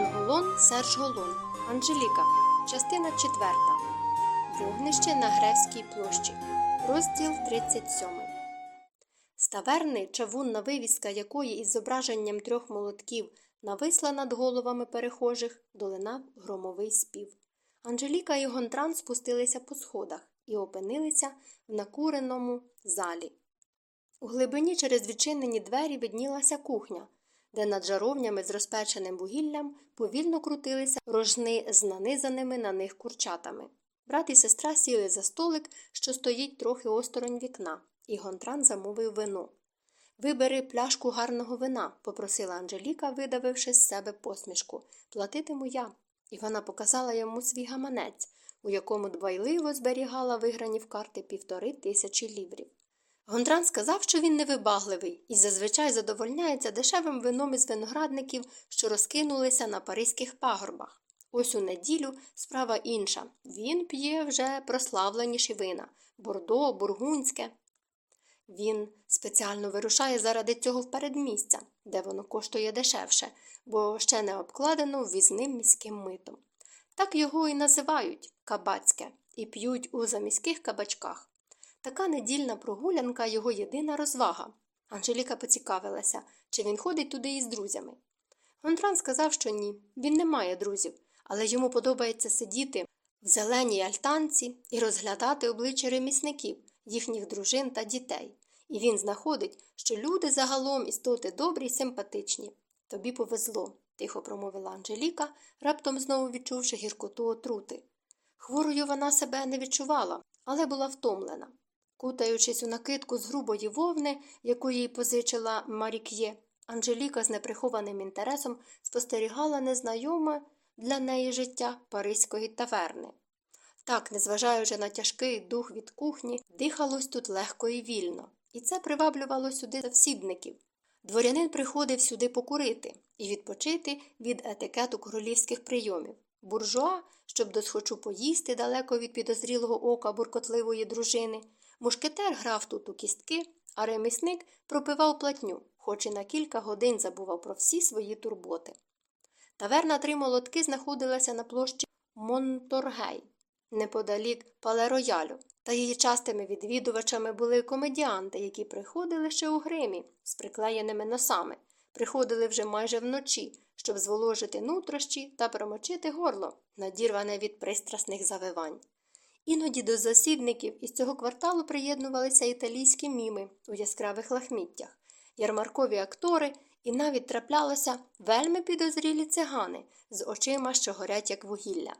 Анголон Серж Голон. Анжеліка. Частина 4. Вогнище на Гревській площі. Розділ 37. З таверни, чавунна вивіска якої із зображенням трьох молотків нависла над головами перехожих, долинав громовий спів. Анжеліка і Гонтран спустилися по сходах і опинилися в накуреному залі. У глибині через відчинені двері виднілася кухня, де над жаровнями з розпеченим вугіллям повільно крутилися рожни з нанизаними на них курчатами. Брат і сестра сіли за столик, що стоїть трохи осторонь вікна, і Гонтран замовив вино. Вибери пляшку гарного вина, попросила Анжеліка, видавивши з себе посмішку. Платитиму я. І вона показала йому свій гаманець, у якому дбайливо зберігала виграні в карти півтори тисячі ліврів. Гондран сказав, що він невибагливий і зазвичай задовольняється дешевим вином із виноградників, що розкинулися на паризьких пагорбах. Ось у неділю справа інша. Він п'є вже прославленіші вина бордо, бургунське. Він спеціально вирушає заради цього в передмістя, де воно коштує дешевше, бо ще не обкладено ввізним міським митом. Так його і називають кабацьке, і п'ють у заміських кабачках. Така недільна прогулянка його єдина розвага. Анжеліка поцікавилася, чи він ходить туди із друзями. Гонтран сказав, що ні, він не має друзів, але йому подобається сидіти в зеленій альтанці і розглядати обличчя ремісників, їхніх дружин та дітей. І він знаходить, що люди загалом істоти добрі й симпатичні. Тобі повезло, тихо промовила Анжеліка, раптом знову відчувши гіркоту отрути. Хворою вона себе не відчувала, але була втомлена. Кутаючись у накидку з грубої вовни, яку їй позичила Марік'є, Анжеліка з неприхованим інтересом спостерігала незнайоме для неї життя паризької таверни. Так, незважаючи на тяжкий дух від кухні, дихалось тут легко і вільно, і це приваблювало сюди завсідників. Дворянин приходив сюди покурити і відпочити від етикету королівських прийомів. Буржуа, щоб досхочу поїсти далеко від підозрілого ока буркотливої дружини. Мушкетер грав тут у кістки, а ремісник пропивав платню, хоч і на кілька годин забував про всі свої турботи. Таверна три молотки знаходилася на площі Монторгей, неподалік Палероялю, та її частими відвідувачами були комедіанти, які приходили ще у гримі з приклеєними носами, приходили вже майже вночі, щоб зволожити нутрощі та промочити горло, надірване від пристрасних завивань. Іноді до засідників із цього кварталу приєднувалися італійські міми у яскравих лахміттях, ярмаркові актори і навіть траплялося вельми підозрілі цигани з очима, що горять, як вугілля.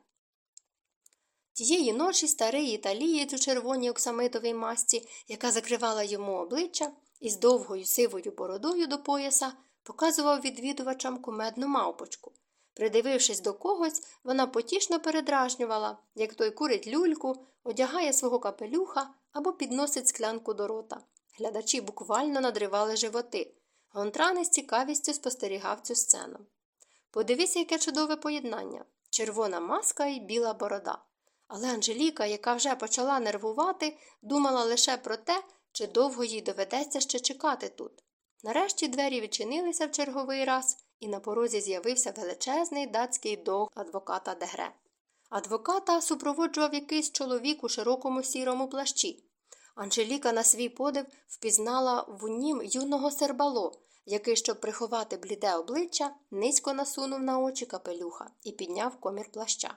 Тієї ночі старий італієць у червоній оксамитовій масці, яка закривала йому обличчя, із довгою сивою бородою до пояса, показував відвідувачам кумедну мавпочку. Придивившись до когось, вона потішно передражнювала, як той курить люльку, одягає свого капелюха або підносить склянку до рота. Глядачі буквально надривали животи. Гонтран із цікавістю спостерігав цю сцену. Подивіться, яке чудове поєднання червона маска і біла борода. Але Анжеліка, яка вже почала нервувати, думала лише про те, чи довго їй доведеться ще чекати тут. Нарешті двері відчинилися в черговий раз, і на порозі з'явився величезний датський дог адвоката Дегре. Адвоката супроводжував якийсь чоловік у широкому сірому плащі. Анжеліка на свій подив впізнала в нім юного сербало, який, щоб приховати бліде обличчя, низько насунув на очі капелюха і підняв комір плаща.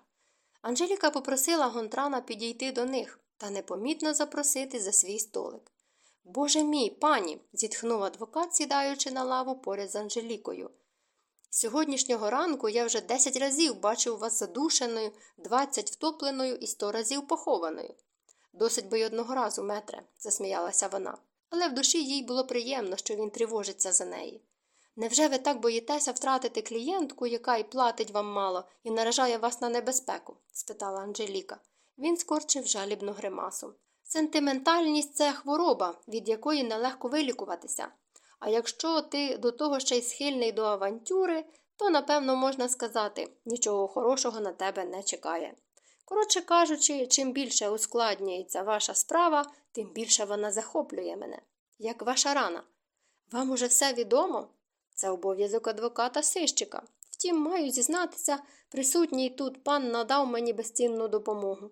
Анжеліка попросила Гонтрана підійти до них та непомітно запросити за свій столик. Боже мій, пані, зітхнув адвокат, сідаючи на лаву поряд з Анжелікою. Сьогоднішнього ранку я вже десять разів бачив вас задушеною, двадцять втопленою і сто разів похованою. Досить би й одного разу, метре, засміялася вона, але в душі їй було приємно, що він тривожиться за неї. Невже ви так боїтеся втратити клієнтку, яка й платить вам мало, і наражає вас на небезпеку? спитала Анжеліка. Він скорчив жалібну гримасу. Сентиментальність це хвороба, від якої нелегко вилікуватися. А якщо ти до того ще й схильний до авантюри, то, напевно, можна сказати, нічого хорошого на тебе не чекає. Коротше кажучи, чим більше ускладнюється ваша справа, тим більше вона захоплює мене. Як ваша рана. Вам уже все відомо? Це обов'язок адвоката сищика Втім, маю зізнатися, присутній тут пан надав мені безцінну допомогу.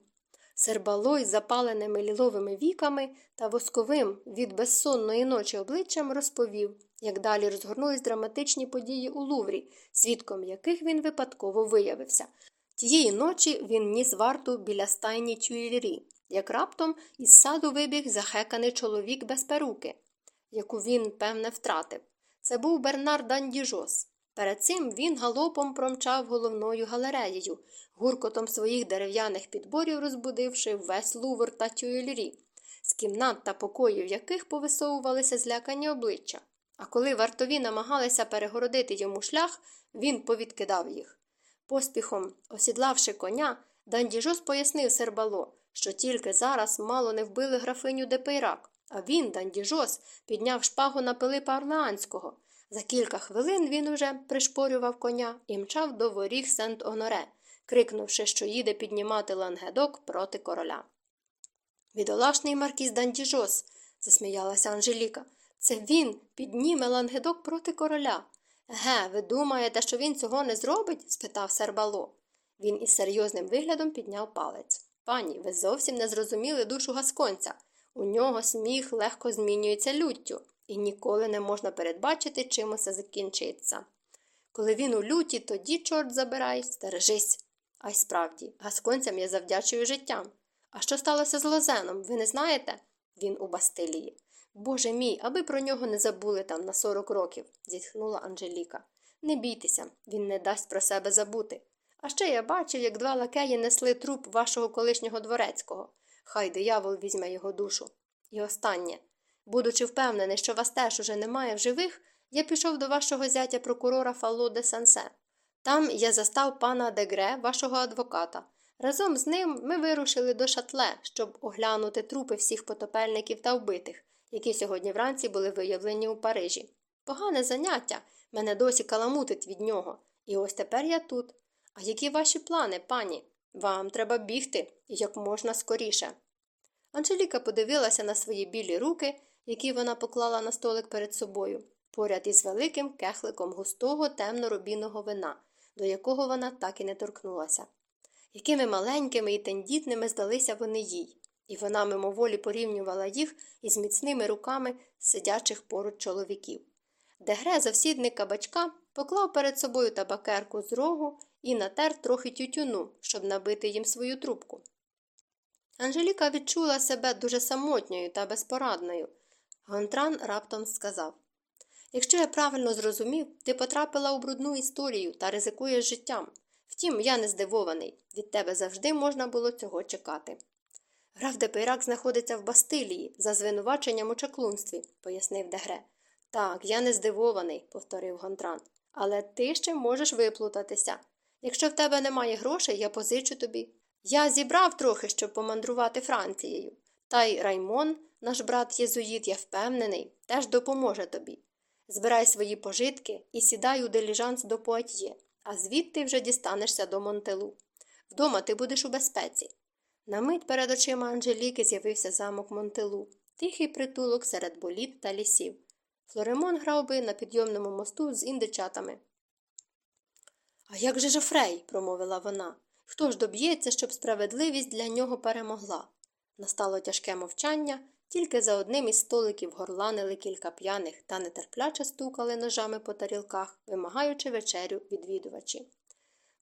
Сербалой запаленими ліловими віками та восковим від безсонної ночі обличчям розповів, як далі розгорнулись драматичні події у Луврі, свідком яких він випадково виявився. Тієї ночі він ніс варту біля стайні тюйлері, як раптом із саду вибіг захеканий чоловік без перуки, яку він, певне, втратив. Це був Бернар д'Андіжос. Перед цим він галопом промчав головною галереєю, гуркотом своїх дерев'яних підборів розбудивши весь Лувр та Тюїльрі, з кімнат та покоїв яких повисовувалися злякані обличчя. А коли вартові намагалися перегородити йому шлях, він повідкидав їх. Поспіхом, осідлавши коня, д'Андіжос пояснив сербало, що тільки зараз мало не вбили графиню де Пейрак, а він, д'Андіжос, підняв шпагу на Пилипа Орлеанського. За кілька хвилин він уже пришпорював коня і мчав до воріг Сент Оноре, крикнувши, що їде піднімати лангедок проти короля. Відолашний маркіз Дандіжос, засміялася Анжеліка. Це він підніме лангедок проти короля. Ге, ви думаєте, що він цього не зробить? спитав сербало. Він із серйозним виглядом підняв палець. Пані, ви зовсім не зрозуміли душу гасконця. У нього сміх легко змінюється люттю, і ніколи не можна передбачити, чим усе закінчиться. Коли він у люті, тоді, чорт забирай, стережись. А й справді, гасконцям я завдячую життям. А що сталося з Лозеном, ви не знаєте? Він у Бастилії. Боже мій, аби про нього не забули там на сорок років, зітхнула Анжеліка. Не бійтеся, він не дасть про себе забути. А ще я бачив, як два лакеї несли труп вашого колишнього дворецького. Хай диявол візьме його душу. І останнє. Будучи впевнений, що вас теж уже немає в живих, я пішов до вашого зятя прокурора Фало де Сансе. Там я застав пана Дегре, вашого адвоката. Разом з ним ми вирушили до шатле, щоб оглянути трупи всіх потопельників та вбитих, які сьогодні вранці були виявлені у Парижі. Погане заняття, мене досі каламутить від нього. І ось тепер я тут. А які ваші плани, пані? Вам треба бігти як можна скоріше. Анжеліка подивилася на свої білі руки, які вона поклала на столик перед собою, поряд із великим кехликом густого темно-рубіного вина, до якого вона так і не торкнулася. Якими маленькими і тендітними здалися вони їй, і вона мимоволі порівнювала їх із міцними руками сидячих поруч чоловіків. Дегре, завсідник кабачка, поклав перед собою табакерку з рогу і натер трохи тютюну, щоб набити їм свою трубку. Анжеліка відчула себе дуже самотньою та безпорадною. Гонтран раптом сказав Якщо я правильно зрозумів, ти потрапила у брудну історію та ризикуєш життям. Втім, я не здивований. Від тебе завжди можна було цього чекати. Граф де Пейрак знаходиться в Бастилії за звинуваченням у чаклунстві, пояснив Дегре. Так, я не здивований, повторив Гонтран. Але ти ще можеш виплутатися. Якщо в тебе немає грошей, я позичу тобі. Я зібрав трохи, щоб помандрувати Францією. Та й Раймон, наш брат Єзуїт, я впевнений, теж допоможе тобі. Збирай свої пожитки і сідай у деліжанс до Пуатьє, а звідти вже дістанешся до Монтелу. Вдома ти будеш у безпеці. На мить перед очима Анжеліки з'явився замок Монтелу, тихий притулок серед боліт та лісів. Флоремон грав би на підйомному мосту з індичатами. А як же Жофрей? промовила вона. Хто ж доб'ється, щоб справедливість для нього перемогла? Настало тяжке мовчання, тільки за одним із столиків горланили кілька п'яних та нетерпляче стукали ножами по тарілках, вимагаючи вечерю відвідувачі.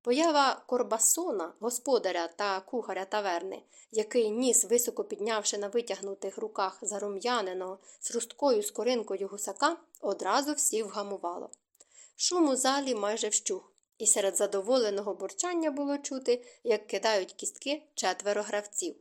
Поява Корбасона, господаря та кухаря таверни, який ніс, високо піднявши на витягнутих руках зарум'яненого з хрусткою скоринкою гусака, одразу всі вгамувало. Шум у залі майже вщух, і серед задоволеного бурчання було чути, як кидають кістки четверо гравців.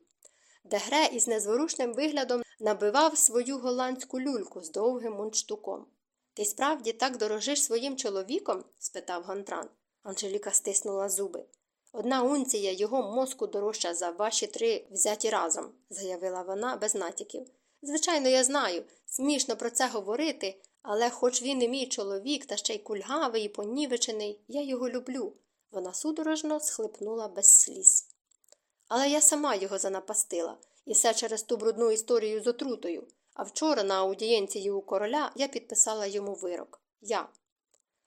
Дегре із незворушним виглядом набивав свою голландську люльку з довгим мундштуком. Ти справді так дорожиш своїм чоловіком? спитав Гонтран. Анжеліка стиснула зуби. Одна унція його мозку дорожча за ваші три взяті разом, заявила вона без натяків. Звичайно, я знаю, смішно про це говорити, але хоч він і мій чоловік, та ще й кульгавий і понівечений, я його люблю. Вона судорожно схлипнула без сліз. Але я сама його занапастила, і все через ту брудну історію з отрутою. А вчора на аудієнції у короля я підписала йому вирок. Я.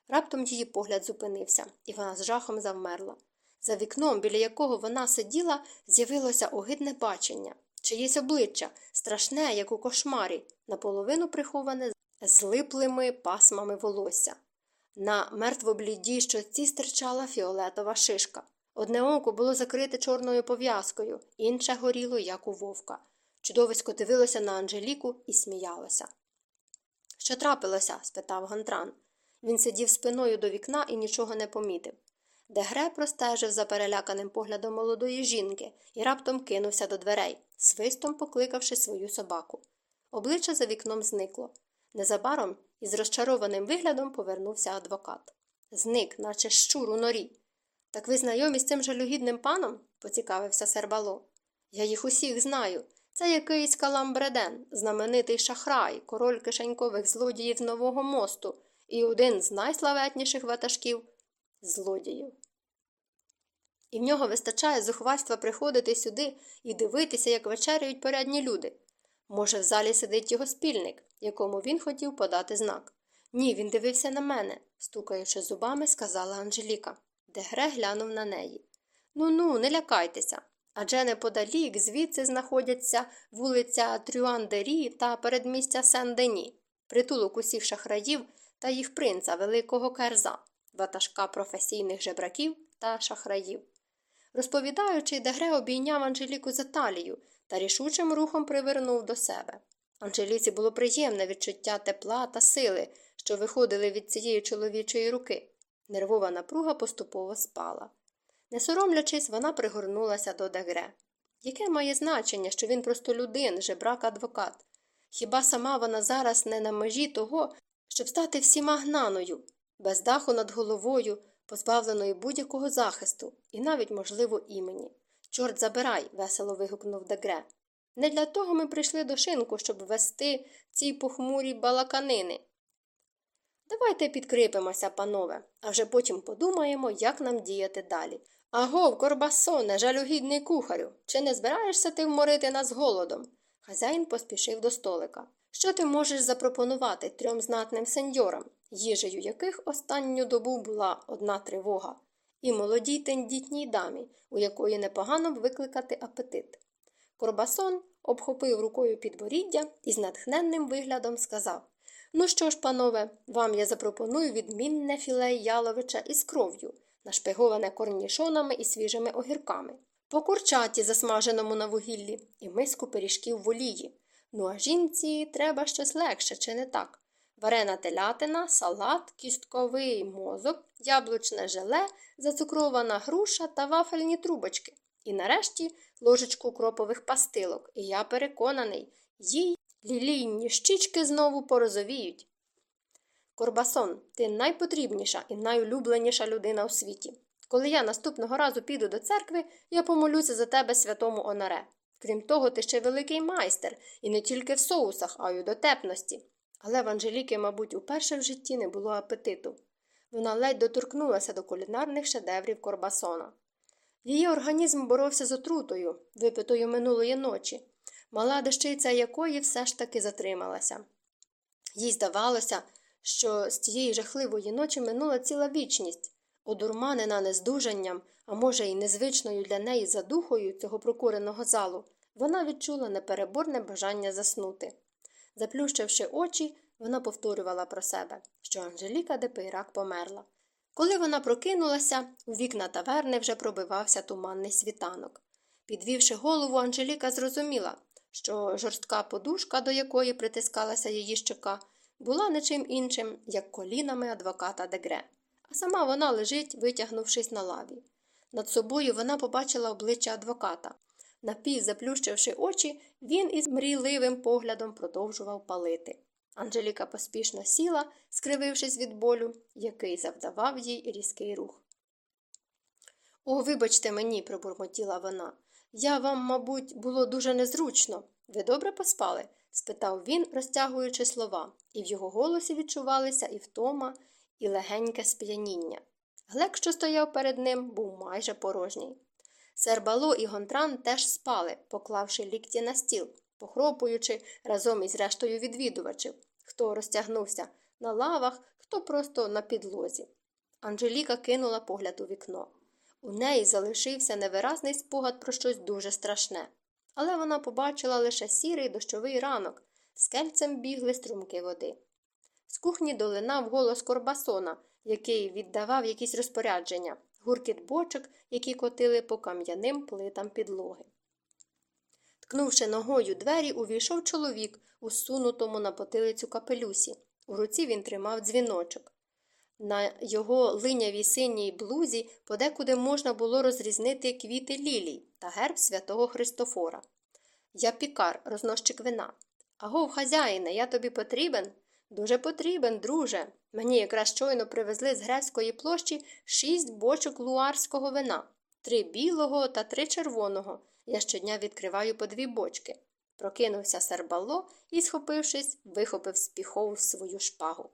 Раптом її погляд зупинився, і вона з жахом завмерла. За вікном, біля якого вона сиділа, з'явилося огидне бачення, чиєсь обличчя, страшне, як у кошмарі, наполовину приховане злиплими пасмами волосся. На мертвоблідій щоці стирчала фіолетова шишка. Одне око було закрите чорною пов'язкою, інше горіло, як у вовка. Чудовисько дивилося на Анжеліку і сміялося. Що трапилося? спитав Гантран. Він сидів спиною до вікна і нічого не помітив. Дегре простежив за переляканим поглядом молодої жінки і раптом кинувся до дверей, свистом покликавши свою собаку. Обличчя за вікном зникло. Незабаром із розчарованим виглядом повернувся адвокат. Зник, наче щур у норі. Так ви знайомі з цим жалюгідним паном? поцікавився сербало. Я їх усіх знаю. Це якийсь Каламбреден, знаменитий шахрай, король кишенькових злодіїв Нового мосту і один з найславетніших ватажків злодіїв. І в нього вистачає зухвальства приходити сюди і дивитися, як вечеряють порядні люди. Може, в залі сидить його спільник, якому він хотів подати знак. Ні, він дивився на мене, стукаючи зубами, сказала Анжеліка. Дегре глянув на неї. Ну ну, не лякайтеся. Адже неподалік звідси знаходяться вулиця Трюандері та передмістя Сен-Дені, притулок усіх шахраїв та їх принца Великого Керза, ватажка професійних жебраків та шахраїв. Розповідаючи, Дегре обійняв Анжеліку за талію та рішучим рухом привернув до себе. Анжеліці було приємне відчуття тепла та сили, що виходили від цієї чоловічої руки. Нервова напруга поступово спала. Не соромлячись, вона пригорнулася до Дегре. Яке має значення, що він просто людин, жебрак адвокат? Хіба сама вона зараз не на межі того, щоб стати всіма гнаною, без даху над головою, позбавленою будь-якого захисту і навіть, можливо, імені? Чорт забирай, весело вигукнув Дегре. Не для того ми прийшли до шинку, щоб вести ці похмурі балаканини. Давайте підкріпимося, панове, а вже потім подумаємо, як нам діяти далі. Агов, Корбасоне, жалюгідний кухарю, чи не збираєшся ти вморити нас голодом? Хазяїн поспішив до столика. Що ти можеш запропонувати трьом знатним сеньорам, їжею яких останню добу була одна тривога, і молодій тендітній дамі, у якої непогано б викликати апетит? Корбасон обхопив рукою підборіддя і з натхненним виглядом сказав Ну що ж, панове, вам я запропоную відмінне філе яловича із кров'ю, нашпиговане корнішонами і свіжими огірками, по курчаті, засмаженому на вугіллі, і миску пиріжків в олії. Ну а жінці треба щось легше, чи не так? Варена телятина, салат, кістковий мозок, яблучне желе, зацукрована груша та вафельні трубочки. І нарешті ложечку кропових пастилок, і я переконаний, їй лілійні щічки знову порозовіють. Корбасон, ти найпотрібніша і найулюбленіша людина у світі. Коли я наступного разу піду до церкви, я помолюся за тебе святому Онаре. Крім того, ти ще великий майстер, і не тільки в соусах, а й у дотепності. Але в Анжеліки, мабуть, уперше в житті не було апетиту. Вона ледь доторкнулася до кулінарних шедеврів Корбасона. Її організм боровся з отрутою, випитою минулої ночі, мала дещиця якої все ж таки затрималася. Їй здавалося, що з тієї жахливої ночі минула ціла вічність, одурманена нездужанням, а може, й незвичною для неї задухою цього прокуреного залу, вона відчула непереборне бажання заснути. Заплющивши очі, вона повторювала про себе, що Анжеліка де Пейрак померла. Коли вона прокинулася, у вікна таверни вже пробивався туманний світанок. Підвівши голову, Анжеліка зрозуміла, що жорстка подушка, до якої притискалася її щока, була не чим іншим, як колінами адвоката Дегре, а сама вона лежить, витягнувшись на лаві. Над собою вона побачила обличчя адвоката. Напів заплющивши очі, він із мрійливим поглядом продовжував палити. Анжеліка поспішно сіла, скривившись від болю, який завдавав їй різкий рух. О, вибачте мені, пробурмотіла вона. Я вам, мабуть, було дуже незручно. Ви добре поспали? спитав він, розтягуючи слова, і в його голосі відчувалися і втома, і легеньке сп'яніння. Глек, що стояв перед ним, був майже порожній. Сербало і Гонтран теж спали, поклавши лікті на стіл, похропуючи разом із рештою відвідувачів, хто розтягнувся на лавах, то просто на підлозі. Анжеліка кинула погляд у вікно. У неї залишився невиразний спогад про щось дуже страшне. Але вона побачила лише сірий дощовий ранок, з кельцем бігли струмки води. З кухні долинав голос Корбасона, який віддавав якісь розпорядження, гуркіт бочок, які котили по кам'яним плитам підлоги. Ткнувши ногою двері, увійшов чоловік у сунутому на потилицю капелюсі. У руці він тримав дзвіночок. На його линявій синій блузі подекуди можна було розрізнити квіти лілій та герб святого Христофора. Я пікар, рознощик вина. Агов, хазяїне, я тобі потрібен? Дуже потрібен, друже. Мені якраз щойно привезли з Грецької площі шість бочок луарського вина, три білого та три червоного. Я щодня відкриваю по дві бочки. Прокинувся сербало і, схопившись, вихопив з піхов свою шпагу.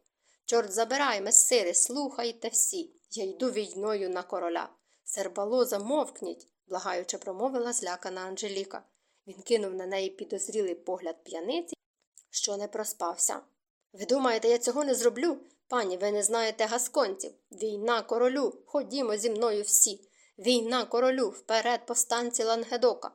Чорт забирай, месири, слухайте всі. Я йду війною на короля. Сербало, замовкніть, благаючи промовила злякана Анжеліка. Він кинув на неї підозрілий погляд п'яниці, що не проспався. Ви думаєте, я цього не зроблю? Пані, ви не знаєте гасконців. Війна королю. Ходімо зі мною всі. Війна королю, вперед повстанці Лангедока.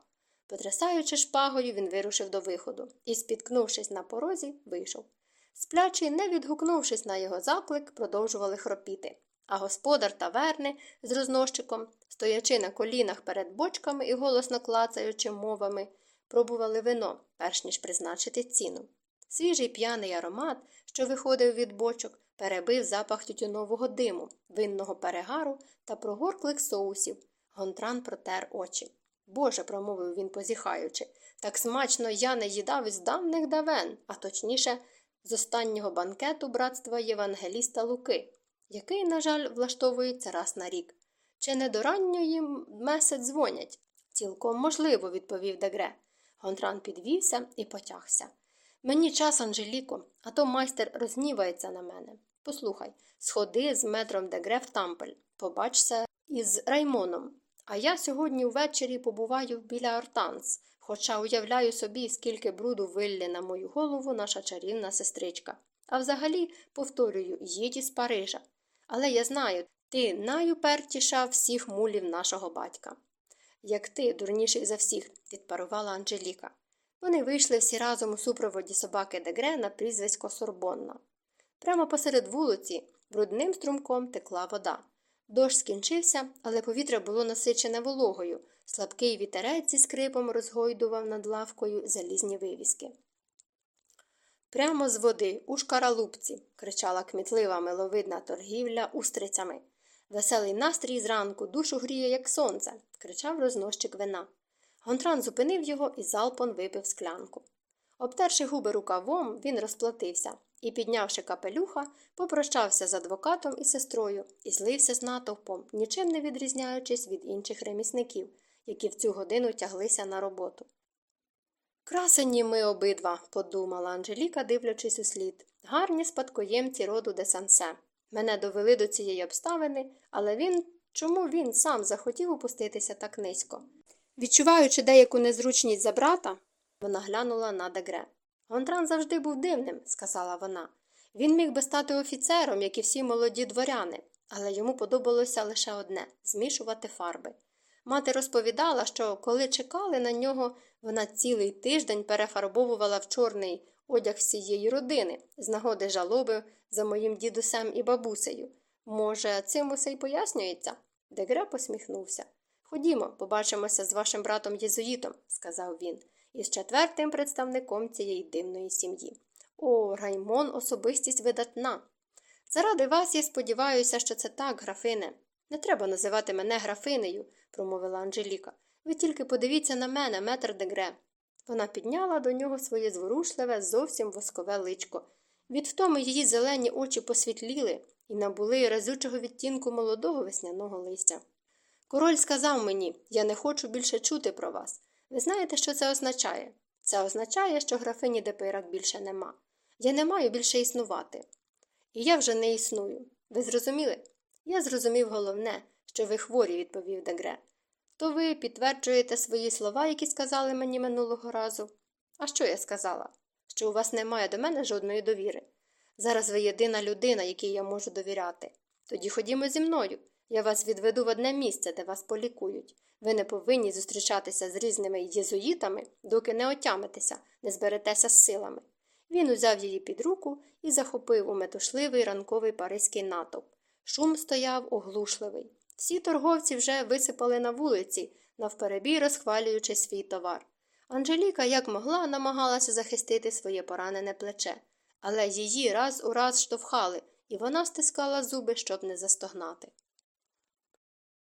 Потрясаючи шпагою, він вирушив до виходу і, спіткнувшись на порозі, вийшов. Сплячі, не відгукнувшись на його заклик, продовжували хропіти. А господар таверни з рознощиком, стоячи на колінах перед бочками і голосно клацаючи мовами, пробували вино, перш ніж призначити ціну. Свіжий п'яний аромат, що виходив від бочок, перебив запах тютюнового диму, винного перегару та прогорклих соусів. Гонтран протер очі. Боже, промовив він, позіхаючи, так смачно я не їдав із давних давен, а точніше, з останнього банкету братства Євангеліста Луки, який, на жаль, влаштовується раз на рік. Чи не до ранньої меси дзвонять? Цілком можливо, відповів Дегре. Гонтран підвівся і потягся. Мені час, Анжеліко, а то майстер розгнівається на мене. Послухай, сходи з метром Дегре в тампель, побачся із Раймоном. А я сьогодні ввечері побуваю біля Ортанс, хоча уявляю собі, скільки бруду виллє на мою голову наша чарівна сестричка. А взагалі, повторюю, їдь із Парижа. Але я знаю, ти найупертіша всіх мулів нашого батька. Як ти, дурніший за всіх, відпарувала Анжеліка. Вони вийшли всі разом у супроводі собаки Дегре на прізвисько Сорбонна. Прямо посеред вулиці брудним струмком текла вода. Дощ скінчився, але повітря було насичене вологою. Слабкий вітерець зі скрипом розгойдував над лавкою залізні вивіски. Прямо з води, у шкаралупці, кричала кмітлива миловидна торгівля устрицями. Веселий настрій зранку душу гріє, як сонце, кричав рознощик вина. Гонтран зупинив його і залпом випив склянку. Обтерши губи рукавом, він розплатився і, піднявши капелюха, попрощався з адвокатом і сестрою і злився з натовпом, нічим не відрізняючись від інших ремісників, які в цю годину тяглися на роботу. Красені ми обидва, подумала Анжеліка, дивлячись у слід. Гарні спадкоємці роду де Сансе. Мене довели до цієї обставини, але він чому він сам захотів опуститися так низько? Відчуваючи деяку незручність за брата, вона глянула на дегре. Гонтран завжди був дивним, сказала вона. Він міг би стати офіцером, як і всі молоді дворяни, але йому подобалося лише одне змішувати фарби. Мати розповідала, що коли чекали на нього, вона цілий тиждень перефарбовувала в чорний одяг всієї родини, з нагоди жалоби за моїм дідусем і бабусею. Може, цим усе й пояснюється? Дегре посміхнувся. Ходімо, побачимося з вашим братом єзуїтом, сказав він, із четвертим представником цієї дивної сім'ї. О, Раймон особистість видатна. Заради вас я сподіваюся, що це так, графине. Не треба називати мене графинею, промовила Анжеліка. Ви тільки подивіться на мене, метр дегре. Вона підняла до нього своє зворушливе, зовсім воскове личко. Від втоми її зелені очі посвітліли і набули разючого відтінку молодого весняного листя. Король сказав мені я не хочу більше чути про вас. Ви знаєте, що це означає? Це означає, що графині де Пейрак більше нема. Я не маю більше існувати. І я вже не існую. Ви зрозуміли? Я зрозумів головне, що ви хворі, відповів Дегре. То ви підтверджуєте свої слова, які сказали мені минулого разу. А що я сказала? Що у вас немає до мене жодної довіри. Зараз ви єдина людина, якій я можу довіряти. Тоді ходімо зі мною. Я вас відведу в одне місце, де вас полікують. Ви не повинні зустрічатися з різними єзуїтами, доки не отямитеся, не зберетеся з силами. Він узяв її під руку і захопив у метушливий ранковий паризький натовп. Шум стояв оглушливий. Всі торговці вже висипали на вулиці, навперебій розхвалюючи свій товар. Анжеліка, як могла, намагалася захистити своє поранене плече, але її раз у раз штовхали, і вона стискала зуби, щоб не застогнати.